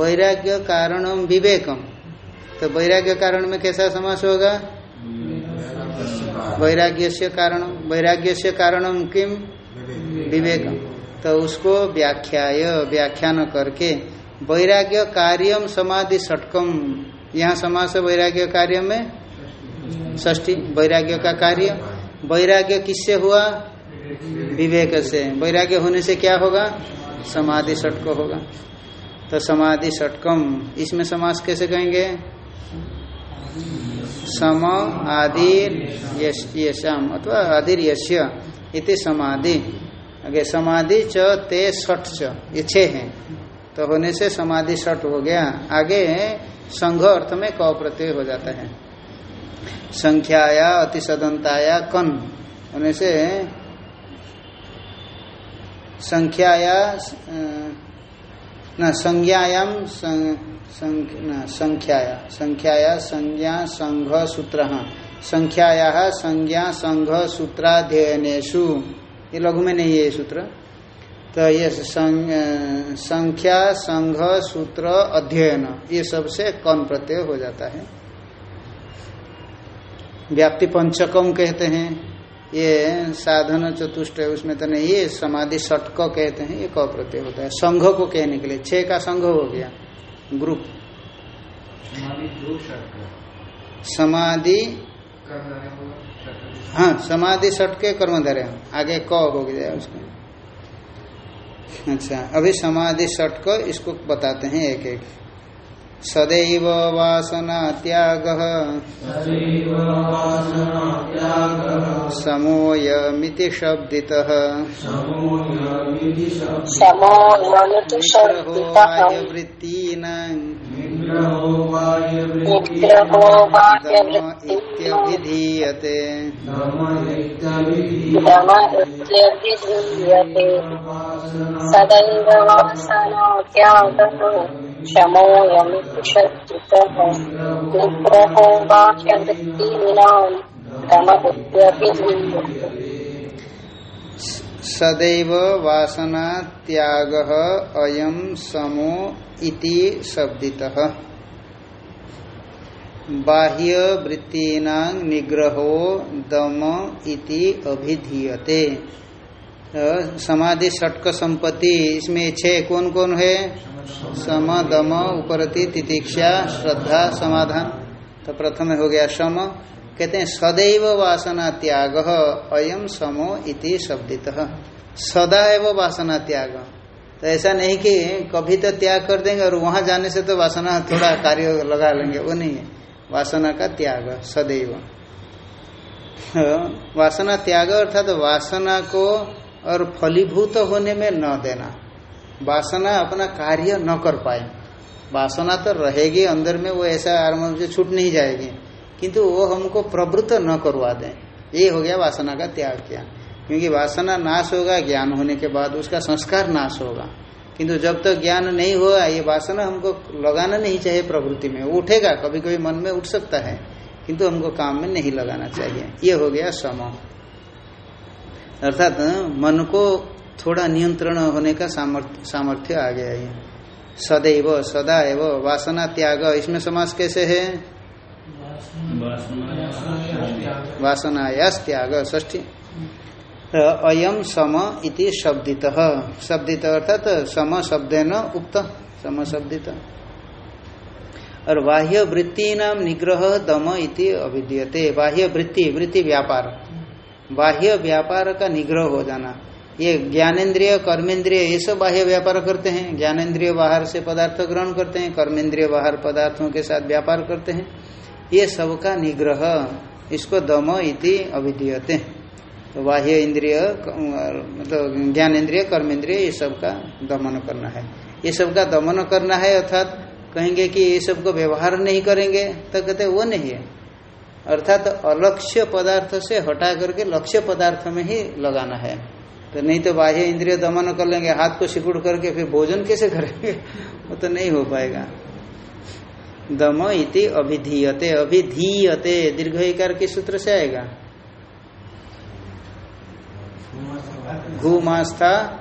[SPEAKER 1] वैराग्य कारणम विवेकम तो वैराग्य कारण में कैसा समास होगा? वैराग्य से कारण। वैराग्य से कारणम किम विवेक। तो उसको व्याख्याय, व्याख्यान करके वैराग्य कार्यम समाधि षटकम यहाँ समास वैराग्य कार्य में? ष्टी वैराग्य का कार्य। वैराग्य किससे हुआ? विवेक से। वैराग्य होने से क्या होगा? समाधि षटक होगा। तो समाधि षटकम इसमें समास कैसे कहेंगे? सम आदिर यशाम अथवा आदिर यश्य इति समाधि। आगे समाधि च ते षट च ये छह हैं। तो होने से समाधि षट हो गया। आगे संघ अर्थ में क प्रत्यय हो जाता है। संख्याया, अतिसदंताया, कन। होने से संख्याया न संज्ञायाम संख्याया। संख्याया, संज्ञा, संघ, सूत्र। संख्याया, संज्ञा, संघ सूत्राध्ययनेशु ये लघु में नहीं है ये सूत्र। तो ये संख्या, संघ, सूत्र, अध्ययन, ये सबसे कौन प्रत्यय हो जाता है? व्याप्ति पंचकम कहते हैं। ये साधन चतुष्ट है उसमें तो नहीं ये समाधि षटक कहते हैं ये क प्रत्यय होता है। संघ को कहने के लिए छह का संघ हो गया ग्रुप। समाधि
[SPEAKER 3] हो।
[SPEAKER 1] समाधि षटके। कर्म धरे आगे क हो गया उसका अच्छा अभी समाधि षटक इसको बताते हैं एक एक। सदैव वासना त्याग समोयमिति शब्दित
[SPEAKER 5] समो यमिति शब्दितः
[SPEAKER 1] वृत्तीना
[SPEAKER 5] निग्रहो
[SPEAKER 1] दम
[SPEAKER 5] बाह्यवृत्तिः
[SPEAKER 1] इत्यभिधीयते
[SPEAKER 5] सदैव वासनो त्यागः दम इत्यभिधीयते
[SPEAKER 1] सदैव वासना त्याग अयम समो इति शब्दितः। बाह्य वृत्तीना निग्रहो दम इति अभिधीयते। समाधि, षटक संपत्ति, इसमें छह कौन कौन है? सम, दम, उपरति, तितिक्षा, श्रद्धा, समाधान। तो प्रथम हो गया सम। कहते हैं, सदैव वासना त्याग अयम समो इति शब्दित। सदा एव वासना त्याग। तो ऐसा नहीं कि कभी तो त्याग कर देंगे और वहाँ जाने से तो वासना थोड़ा कार्य लगा लेंगे, वो नहीं है। वासना का त्याग, सदैव। वासना त्याग अर्थात तो वासना को और फलीभूत होने में न देना। वासना अपना कार्य न कर पाए। वासना तो रहेगी अंदर में, वो ऐसा आरंभ से छूट नहीं जाएगी। किंतु वो हमको प्रवृत्त न करवा दें। ये हो गया वासना का त्याग किया। क्योंकि वासना नाश होगा, ज्ञान होने के बाद उसका संस्कार नाश होगा। किंतु जब तक तो ज्ञान नहीं हुआ ये वासना हमको लगाना नहीं चाहिए प्रवृत्ति में। उठेगा कभी कभी मन में उठ सकता है, किंतु हमको काम में नहीं लगाना चाहिए। ये हो गया सम अर्थात, मन को थोड़ा नियंत्रण होने का सामर्थ्य आ गया ये। सदैव सदा एव वासना, त्याग, इसमें समास कैसे है? वासनायास त्याग ष्ठी अयम सम इति शब्दित। शब्दित अर्थात, सम शब्देन उक्त, सम शब्दित। और बाह्य वृत्ति नाम निग्रह दम इति अभिधीयते बाह्य वृत्ति वृत्ति व्यापार। बाह्य व्यापार का निग्रह हो जाना। ये ज्ञानेन्द्रिय कर्मेंद्रिय ये सब बाह्य व्यापार करते हैं। ज्ञानेन्द्रिय बाहर से पदार्थ ग्रहण करते हैं कर्मेंद्रिय बाहर पदार्थों के साथ व्यापार करते हैं। ये सबका निग्रह, इसको दम इति अभिधीयते। तो बाह्य इंद्रिय मतलब ज्ञानेन्द्रिय कर्मेंद्रिय ये सबका दमन करना है। ये सबका दमन करना है, अर्थात कहेंगे कि ये सबको व्यवहार नहीं करेंगे तो कहते वो नहीं है। अर्थात तो अलक्ष्य पदार्थ से हटा करके लक्ष्य पदार्थ में ही लगाना है। तो नहीं तो बाह्य इंद्रिय दमन कर लेंगे, हाथ को सिकुड़ करके फिर भोजन कैसे करेंगे? वो तो नहीं हो पाएगा। दम इति अभिधीयते अभिधीयते दीर्घ इकार किस सूत्र से आएगा। घूमास्था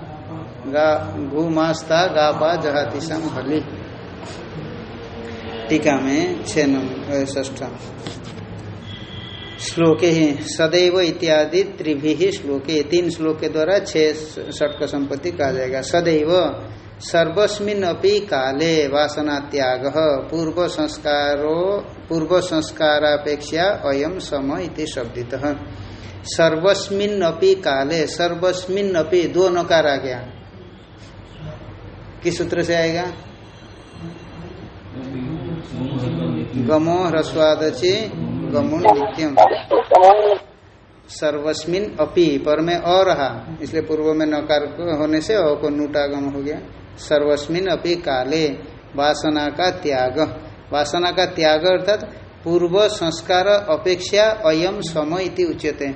[SPEAKER 1] गा, घूमास्था गापा जहाती सम हली टीका में छह नंबर श्लोके ही, सदैव इत्यादि त्रिभी श्लोके। तीन श्लोक द्वारा छह षटक संपत्ति कहा जाएगा। सदैव, सर्वस्मिन अपि काले वासना त्याग पूर्व संस्कारो, पूर्व संस्कारापेक्षा अयम सम इति शब्दित। सर्वस्मिन अपि काले, सर्वस्मिन अपि, दो नकार आ गया। किस सूत्र से आएगा? गमो ह्रस्वादची गमो नित्यम सर्वस्मिन अपि पर में अ रहा इसलिए पूर्व में नकार होने से अ को नूटागम हो गया। सर्वस्मिन अपि काले, वासना का त्याग। वासना का त्याग अर्थात पूर्व संस्कार अपेक्षा अयम समय इति उच्यते।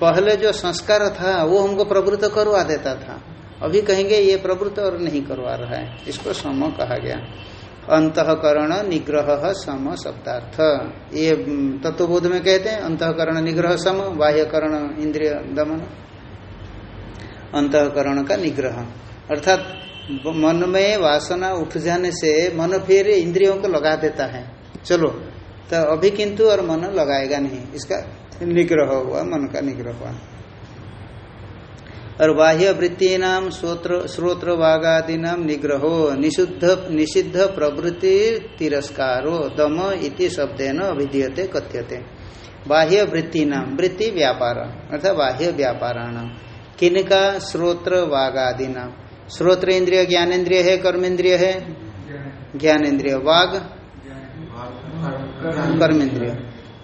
[SPEAKER 1] पहले जो संस्कार था, वो हमको प्रवृत्त करवा देता था। अभी कहेंगे, ये प्रवृत्त और नहीं करवा रहा है। इसको सम कहा गया। अंतकरण निग्रह सम शब्दार्थ ये तत्वबोध में कहते हैं, अंतकरण निग्रह सम, बाह्यकरण इंद्रिय दमन। अंतकरण का निग्रह। अर्थात मन में वासना उठ जाने से मन फिर इंद्रियों को लगा देता है। चलो तो अभी किंतु और मन लगाएगा नहीं। इसका निग्रह हुआ, मन का निग्रह हुआ। और बाह्य वृत्ति नाम श्रोत्र वागादि नाम निग्रहो निषुद्ध निषिद्ध प्रवृत्ति तिरस्कारो, दम इति शब्देन अभिधीयते, कथ्यते। बाह्य वृत्ति नाम वृत्ति व्यापार अर्थात बाह्य व्यापाराण। किनका? श्रोत्र वागादि नाम श्रोत्र इंद्रिय ज्ञानेन्द्रिय है कर्मेंद्रिय है? ज्ञानेन्द्रिय। वाग? कर्मेंद्रिय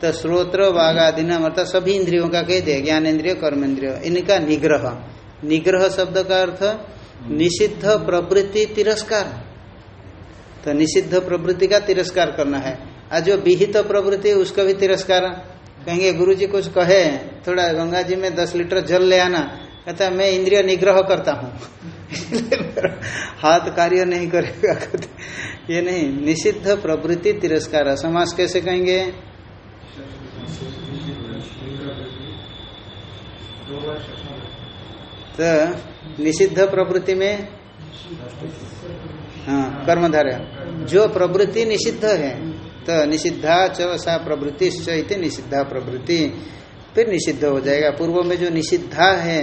[SPEAKER 1] तो श्रोत्र वाग आदि नाम अर्थात सभी इंद्रियों का कह दिया, ज्ञानेन्द्रिय कर्मेंद्रिय इनका निग्रह। निग्रह शब्द का अर्थ निषिद्ध प्रवृत्ति तिरस्कार। तो निषिद्ध प्रवृत्ति का तिरस्कार करना है। आज जो विहित प्रवृत्ति, उसका भी तिरस्कार। कहेंगे गुरु जी कुछ कहे, थोड़ा गंगा जी में दस लीटर जल ले आना। कहता मैं इंद्रिय निग्रह करता हूँ। हाथ कार्य नहीं करेगा। ये नहीं, निषिद्ध प्रवृत्ति तिरस्कार। समाज कैसे कहेंगे? तो निषिद्ध प्रवृत्ति में हाँ कर्मधारय। जो प्रवृत्ति निषिद्ध है तो निषिद्धा च सा प्रवृत्ति इति निषिद्धा प्रवृत्ति। फिर निषिद्ध हो जाएगा। पूर्व में जो निषिद्धा है,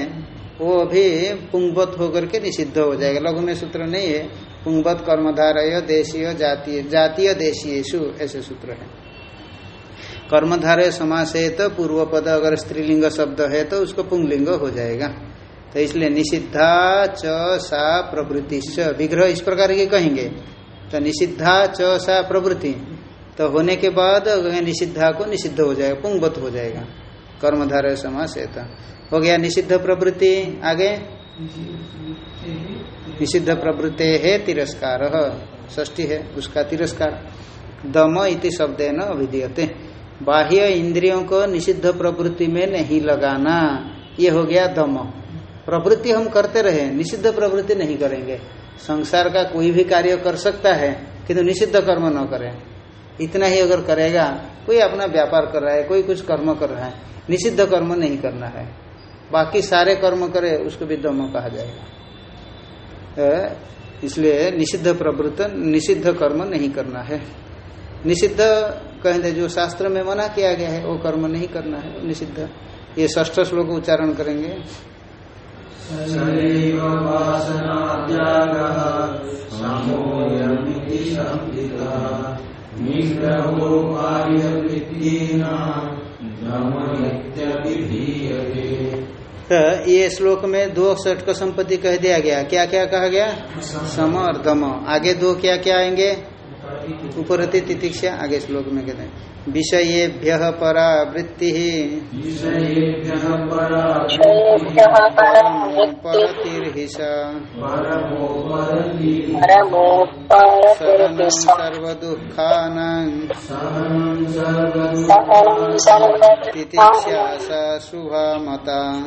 [SPEAKER 1] वो अभी पुंगवत होकर के निषिद्ध हो जाएगा। लघु में सूत्र नहीं है। पुंगवत कर्मधारय देशीय जातीय जातीय देशीयु ऐसे सूत्र है। कर्मधारय समास है तो पूर्व पद अगर स्त्रीलिंग शब्द है तो उसको पुंगलिंग हो जाएगा। तो इसलिए निषिद्धा च सा प्रवृत्ति। विग्रह इस प्रकार के कहेंगे। तो निषिद्धा च सा प्रवृत्ति। तो होने के बाद निषिद्धा को निषिद्ध हो जाएगा, पुंगवत हो जाएगा। कर्मधारय समास हो गया निषिद्ध प्रवृत्ति। आगे? निषिद्ध प्रवृत्ति है तिरस्कार। ष्टी है उसका तिरस्कार। दम इति शब्द न अभिधीयते। बाह्य इंद्रियों को निषिद्ध प्रवृत्ति में नहीं लगाना। ये हो गया दम। प्रवृत्ति हम करते रहे, निषिद्ध प्रवृत्ति नहीं करेंगे। संसार का कोई भी कार्य कर सकता है, किंतु निषिद्ध कर्म न करे। इतना ही अगर करेगा, कोई अपना व्यापार कर रहा है, कोई कुछ कर्म कर रहा है, निषिद्ध कर्म नहीं करना है। बाकी सारे कर्म करे, उसको भी दम कहा जाएगा। इसलिए निषिद्ध प्रवृत्त, निषिद्ध कर्म नहीं करना है। निषिद्ध कहते जो शास्त्र में मना किया गया है, वो कर्म नहीं करना है, निषिद्ध। ये ष्ठ श्लोक उच्चारण करेंगे। तो ये श्लोक में दो षट को संपत्ति कह दिया गया। क्या क्या कहा गया? सम और दम आगे दो क्या क्या आएँगे उपरति तितिक्षा आगे श्लोक में कहते हैं। विषयेभ्य परा वृत्ति। परतिर्हिष सहनं सर्वदुःखानां। तितिक्षा सा शुभा मता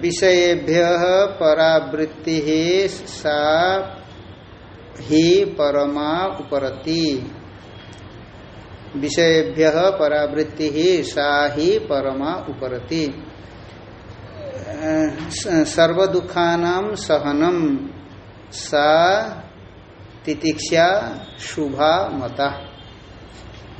[SPEAKER 1] विषयेभ्य परावृत्ति सा ही परमा उपरति। विषयेभ्य परावृत्ति सा ही परमा उपरति। सर्वदुखानाम सहनम सा तितिक्षा शुभा मता।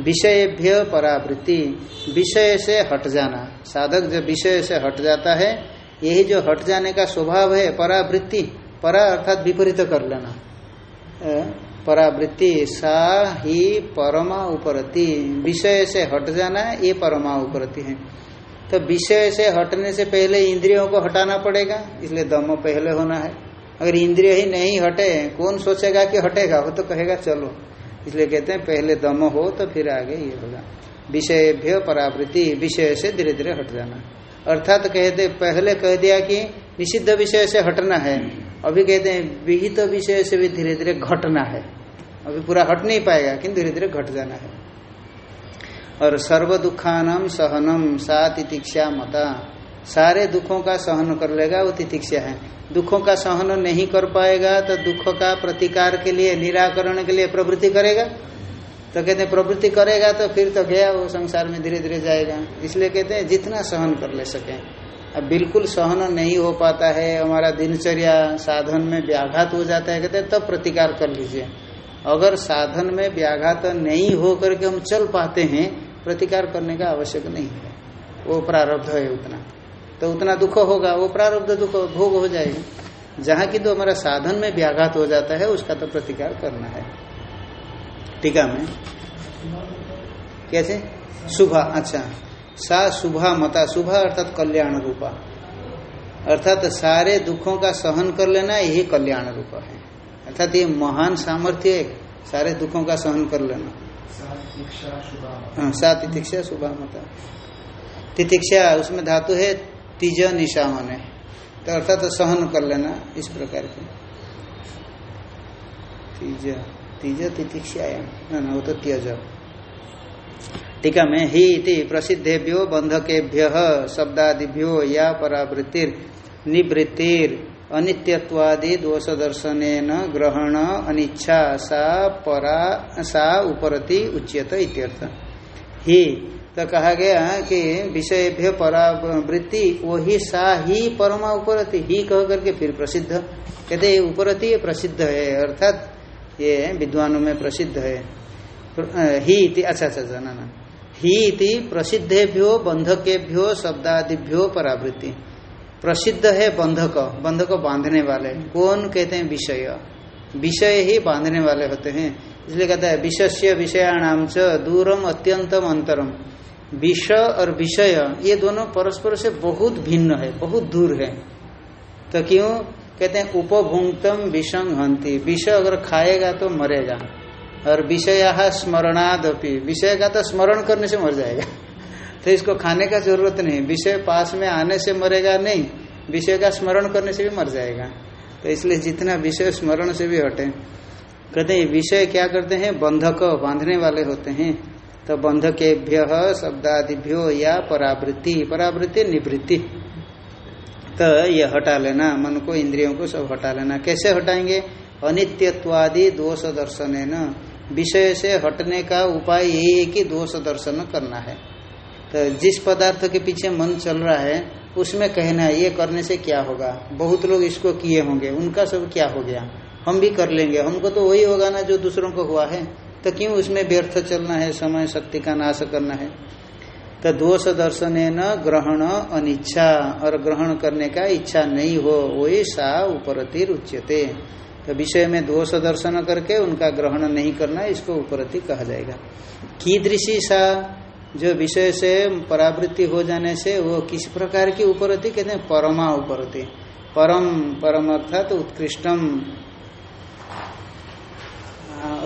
[SPEAKER 1] विषयभ्य परावृत्ति, विषय से हट जाना। साधक जब विषय से हट जाता है, यही जो हट जाने का स्वभाव है, परावृत्ति, परा अर्थात विपरीत कर लेना। परावृत्ति, सा ही परमा उपरति। विषय से हट जाना, ये परमा उपरति है। तो विषय से हटने से पहले इंद्रियों को हटाना पड़ेगा, इसलिए दम पहले होना है। अगर इंद्रिय ही नहीं हटे, कौन सोचेगा कि हटेगा? वो तो कहेगा, चलो। इसलिए कहते हैं, पहले दम हो तो फिर आगे ये होगा। विषयभ्य परावृत्ति, विषय से धीरे धीरे हट जाना। अर्थात तो कहते पहले कह दिया कि निषिद्ध विषय से हटना है। अभी कहते हैं, विहित तो विषय से भी धीरे धीरे घटना है। अभी पूरा हट नहीं पाएगा, किंतु धीरे धीरे घट जाना है। और सर्व दुखानम सहनम सा तितिक्षा मता। सारे दुखों का सहन कर लेगा, वो तितिक्षा है। दुखों का सहन नहीं कर पाएगा तो दुख का प्रतिकार के लिए, निराकरण के लिए प्रवृत्ति करेगा। तो कहते हैं, प्रवृत्ति करेगा तो फिर तो गया, वो संसार में धीरे धीरे जाएगा। इसलिए कहते हैं, जितना सहन कर ले सके। अब बिल्कुल सहन नहीं हो पाता है, हमारा दिनचर्या साधन में व्याघात हो जाता है, कहते हैं, तब प्रतिकार कर लीजिए। अगर साधन में व्याघात नहीं हो करके हम चल पाते हैं, प्रतिकार करने का आवश्यक नहीं है। वो प्रारब्ध है उतना। तो उतना दुख होगा वो प्रारब्ध दुख भोग हो जाएगा। जहाँ की तो हमारा साधन में व्याघात हो जाता है उसका तो प्रतिकार करना है। टीका में कैसे? शुभा अच्छा। सा शुभा मता शुभा अर्थात कल्याण रूपा। अर्थात सारे दुखों का सहन कर लेना यही कल्याण रूप है। अर्थात ये महान सामर्थ्य है सारे दुखों का सहन कर लेना। हाँ सा तितिक्षा शुभा मता। तितिक्षा उसमें धातु है तिज निशा होने तो अर्थात तो सहन कर लेना इस प्रकार के। तीज तीज तितिक्षायाम। ना वो तो त्यज। टीका में ही इति प्रसिद्धेभ्यो बंधकेभ्य, शब्दादिभ्यो या परावृत्तिर, निवृत्तिर, अनित्यत्वादि दोष दर्शन ग्रहण अनिच्छा सा परा, सा उपरति उच्यत इत्यर्थ। ही तो कहा गया कि विषयभ्य परावृत्ति, वही सा ही परमा उपरति। ही कह करके फिर प्रसिद्ध। कहते उपरति ये प्रसिद्ध है, अर्थात ये विद्वानों में प्रसिद्ध है। ही इति अच्छा अच्छा ना ना। ही इति प्रसिद्धेभ्यो, बंधकेभ्यो, शब्दादिभ्यो परावृत्ति। प्रसिद्ध है बंधक बंधक बांधने वाले। कौन? कहते हैं, विषय। विषय ही बांधने वाले होते हैं। इसलिए कहता है विषय विषयाणाम च दूरम अत्यंतम अंतरम विष और विषय, ये दोनों परस्पर से बहुत भिन्न है, बहुत दूर है। तो क्यों? कहते हैं उपभुंगतम विषम हंती विष अगर खाएगा तो मरेगा। और विषय स्मरणादपि। विषय का तो स्मरण करने से मर जाएगा। तो इसको खाने का ज़रूरत नहीं। विषय पास में आने से मरेगा नहीं। विषय का स्मरण करने से भी मर जाएगा। तो इसलिए जितना विषय स्मरण से भी हटे। कहते हैं, विषय क्या करते हैं? बंधक बांधने वाले होते हैं। तो बंधकेभ्य शब्दादिभ्यो या परावृत्ति परावृत्ति निवृत्ति। तो ये हटा लेना, मन को, इंद्रियों को सब हटा लेना। कैसे हटाएँगे? अनित्यत्वादि दोष दर्शन विषय से हटने का उपाय यही है कि दोष दर्शन करना है। तो जिस पदार्थ के पीछे मन चल रहा है, उसमें कहना है, ये करने से क्या होगा? बहुत लोग इसको किए होंगे, उनका सब क्या हो गया? हम भी कर लेंगे, हमको तो वही होगा ना जो दूसरों को हुआ है। तो क्यों उसमें व्यर्थ चलना है, समय शक्ति का नाश करना है? तो दोष दर्शन न ग्रहण अनिच्छा, और ग्रहण करने का इच्छा नहीं हो, वही सा उपरति रुच्यते। तो विषय में दोष दर्शन करके उनका ग्रहण नहीं करना, इसको उपरति कहा जाएगा। कीदृशी सा जो विषय से परावृत्ति हो जाने से, वो किस प्रकार की उपरति? कहते हैं, परमा उपरति। परम परम अर्थात तो उत्कृष्टम।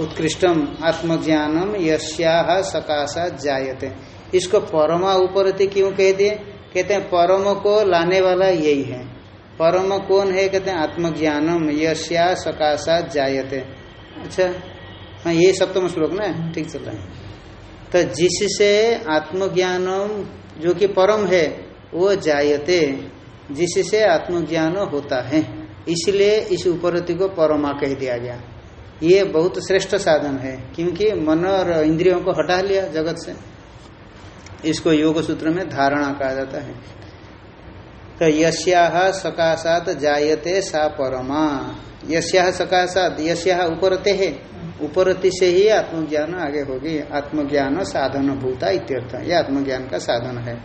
[SPEAKER 1] उत्कृष्टम आत्मज्ञानम यश्या सकाशा जायते। इसको परमा उपरति क्यों कह दिए? कहते हैं, परम को लाने वाला यही है। परम कौन है? कहते हैं, आत्मज्ञानम यश्या सकाशा जायते। अच्छा हाँ ये सप्तम श्लोक ना? ठीक चल रहा है। तो जिससे आत्मज्ञानम जो कि परम है, वो जायते। जिससे आत्मज्ञान होता है। इसलिए इस उपरति को परमा कह दिया गया। ये बहुत श्रेष्ठ साधन है, क्योंकि मन और इंद्रियों को हटा लिया जगत से। इसको योग सूत्र में धारणा कहा जाता है। तो यश्या सकाशात जायते सा परमा। यश्या सकाशात यश्या उपरते है। उपरति से ही आत्मज्ञान आगे होगी। आत्मज्ञान साधन भूता इत्यर्थ। यह आत्मज्ञान का साधन है।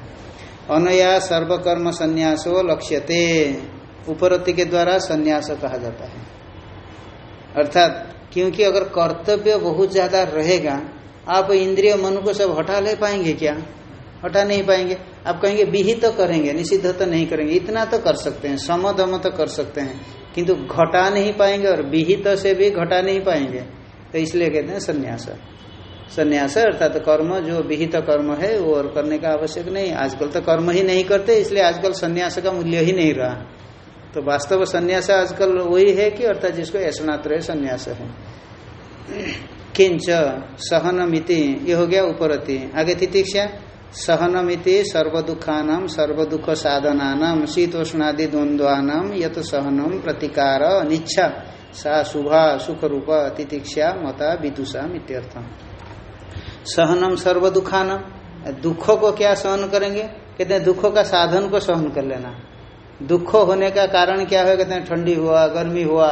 [SPEAKER 1] अनया सर्वकर्म संन्यासो लक्ष्यते। उपरति के द्वारा संन्यास कहा जाता है। अर्थात क्योंकि अगर कर्तव्य बहुत ज़्यादा रहेगा, आप इंद्रिय मन को सब हटा ले पाएँगे क्या? हटा नहीं पाएँगे। आप कहेंगे, विहित तो करेंगे निषिद्ध तो नहीं करेंगे। इतना तो कर सकते हैं सम दम तो कर सकते हैं। किंतु घटा नहीं पाएँगे और विहित तो से भी घटा नहीं पाएँगे। तो इसलिए कहते हैं संन्यास। संन्यास अर्थात तो कर्म, जो विहित तो कर्म है, वो और करने का आवश्यक नहीं। आजकल तो कर्म ही नहीं करते, इसलिए आजकल संन्यास का मूल्य ही नहीं रहा। तो वास्तव संन्यास आजकल वही है कि अर्थात जिसको ऐसनात्र संन्यास है। किंच, सहनमिति, ये हो गया उपरति। आगे तितिक्षा सहनमिति सर्वदुखानाम सर्वदुख साधनानाम शीतोष्णादि द्वंद्वानाम यत सहनम प्रतिकार, अनिच्छा, सा शुभा सुख रूप तितिक्षा मता, विदुषा इत्यर्थ सहनम सर्व दुखानम दुखों को क्या सहन करेंगे? कहते हैं दुखों का साधन को सहन कर लेना। दुख होने का कारण क्या है कहते हैं, ठंडी हुआ, गर्मी हुआ,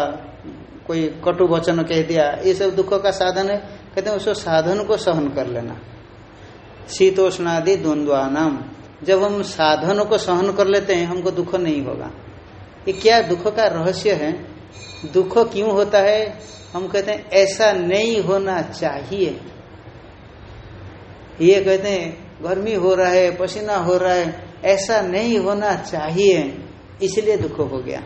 [SPEAKER 1] कोई कटु वचन कह दिया, ये सब दुखों का साधन है। कहते हैं, उसको साधन को सहन कर लेना। शीतोष्ण शीतोष्णादि द्वंद्वानाम। जब हम साधन को सहन कर लेते हैं, हमको दुख नहीं होगा। ये क्या दुख का रहस्य है? दुख क्यों होता है? हम कहते हैं, ऐसा नहीं होना चाहिए। ये कहते हैं, गर्मी हो रहा है, पसीना हो रहा है, ऐसा नहीं होना चाहिए। इसलिए दुख हो गया।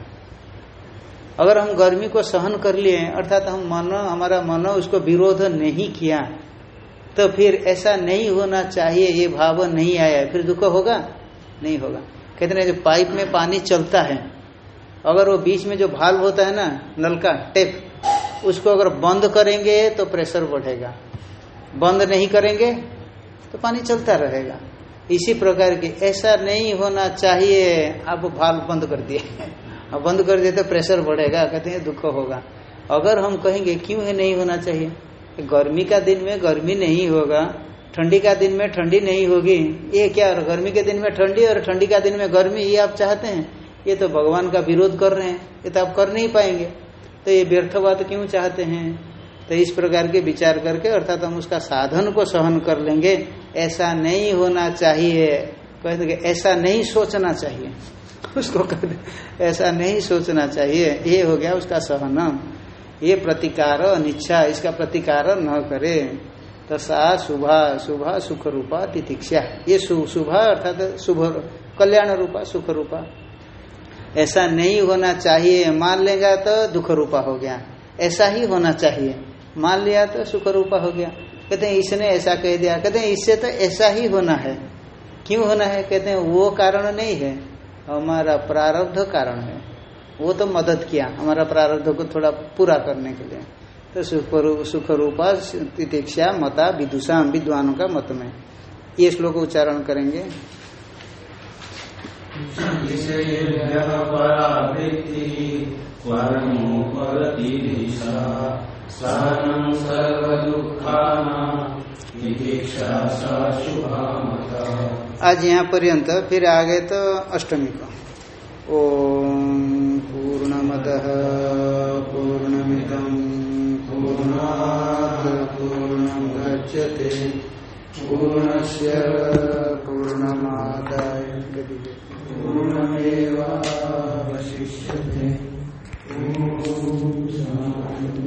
[SPEAKER 1] अगर हम गर्मी को सहन कर लिए, अर्थात हम मन, हमारा मन उसको विरोध नहीं किया तो फिर ऐसा नहीं होना चाहिए, ये भाव नहीं आया, फिर दुख होगा? नहीं होगा। कहते हैं जो पाइप में पानी चलता है, अगर वो बीच में जो भाल्व होता है ना, नल का, टेप, उसको अगर बंद करेंगे तो प्रेशर बढ़ेगा। बंद नहीं करेंगे तो पानी चलता रहेगा। इसी प्रकार की, ऐसा नहीं होना चाहिए। आप भाल्व बंद कर दिए। अब बंद कर दिए तो प्रेशर बढ़ेगा, कहते हैं दुख होगा। अगर हम कहेंगे, क्यों है नहीं होना चाहिए? गर्मी का दिन में गर्मी नहीं होगा, ठंडी का दिन में ठंडी नहीं होगी। ये क्या, और गर्मी के दिन में ठंडी और ठंडी का दिन में गर्मी, ये आप चाहते हैं? ये तो भगवान का विरोध कर रहे हैं, ये तो आप कर नहीं पाएँगे। तो ये व्यर्थवाद क्यों चाहते हैं? तो इस प्रकार के विचार करके अर्थात हम उसका साधन को सहन कर लेंगे। ऐसा नहीं होना चाहिए। कहते ऐसा नहीं सोचना चाहिए। उसको कहते ऐसा नहीं सोचना चाहिए। ये हो गया उसका सहन ये प्रतिकार अनिच्छा, इसका प्रतिकार न करे। तो सा शुभा सुख रूपा तितिक्षा। ये शुभा अर्थात शुभ, कल्याण रूपा सुख रूपा ऐसा नहीं होना चाहिए। मान लेगा तो दुख रूपा हो गया। ऐसा ही होना चाहिए। मान लिया तो सुख रूपा हो गया। कहते हैं, इसने ऐसा कह दिया। कहते हैं, इससे तो ऐसा ही होना है। क्यों होना है? कहते हैं, वो कारण नहीं है, हमारा प्रारब्ध कारण है। वो तो मदद किया हमारा प्रारब्ध को थोड़ा पूरा करने के लिए। तो सुख रूपा तितिक्षा मता विदुषा विद्वानों का मत में। ये श्लोक उच्चारण करेंगे। आज यहाँ पर्यंत फिर आगे तो अष्टमी को। ओम पूर्णमद पूर्णमिदम पूर्णात् पूर्णमुदच्यते पूर्णस्य पूर्णमादाय। पूर्णमेवावशिष्यते।